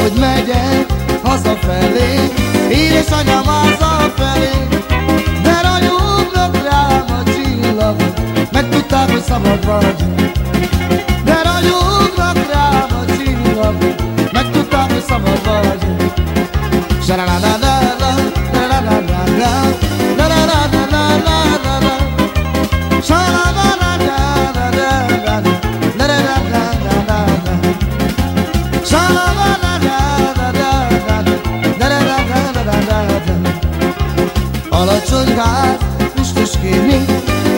ahogy megyek hazafelé. Édesanyám hazafelé Mert anyúgnak rám a csillagok Megtudták, hogy szabad vagy Mert anyúgnak rám a csillagok Megtudták, hogy szabad vagy. Zsaralálálá. kérni,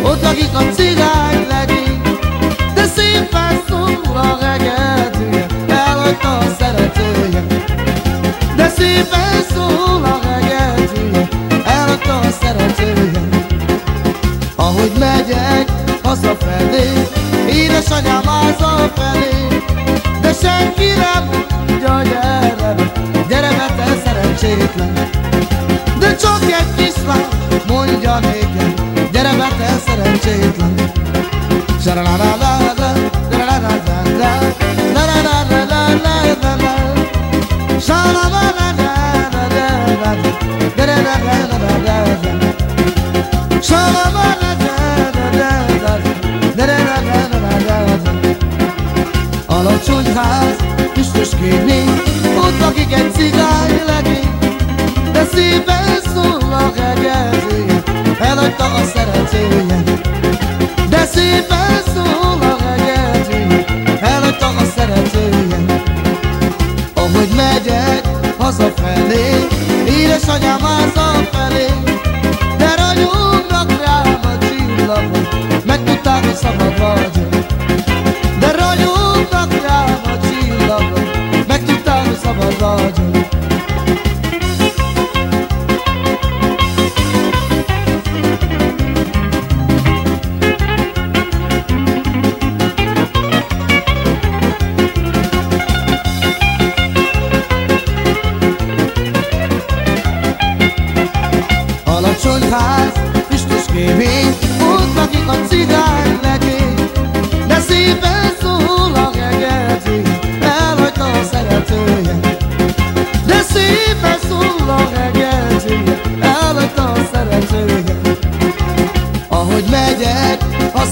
ott lakik a cigány legény. De szépen szól a regedője, elhagyta a szeretője. De szépen szól a regedője, elhagyta a szeretője. Ahogy megyek hazafelé, édesanyám házal felé, de senki nem mondja, gyere, gyere, mert te szerencsétlen. De csak egy kislány mondja nékem, követel szerencsétlen. Alacsony ház, üstös kéni, ott lakik egy cigány legény, de szépen szól a hegezés. Eladta a szerencéje De szépen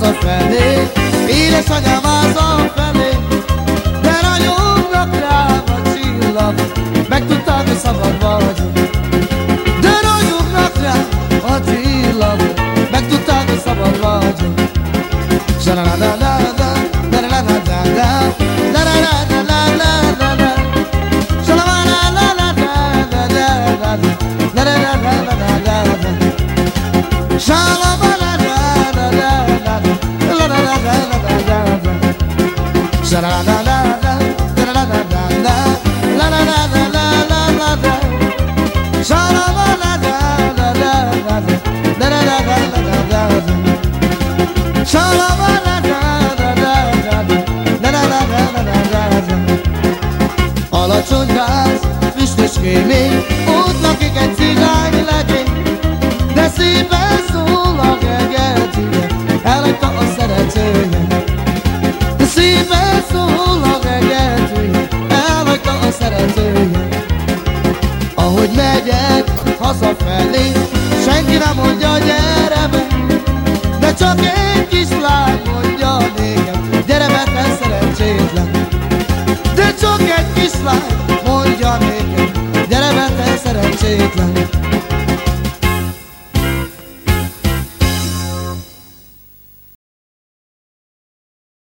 hazafelé, édesanyám hazafelé, de ragyognak rám a csillagok, megtudtam, hogy szabad vagyok. De ragyognak rám a csillagok, megtudtam, hogy szabad vagyok. Zsananada mi, mi Útnakik egy cigány legény De szépen szól a gergetője Elhagyta a szeretője. De szépen szól a gergetője Elhagyta a szeretője. Ahogy megyek hazafelé Senki nem mondja gyere be De csak egy kislány mondja nékem Gyere be te szerencsétlen. De csak egy kislány mondja nékem. straight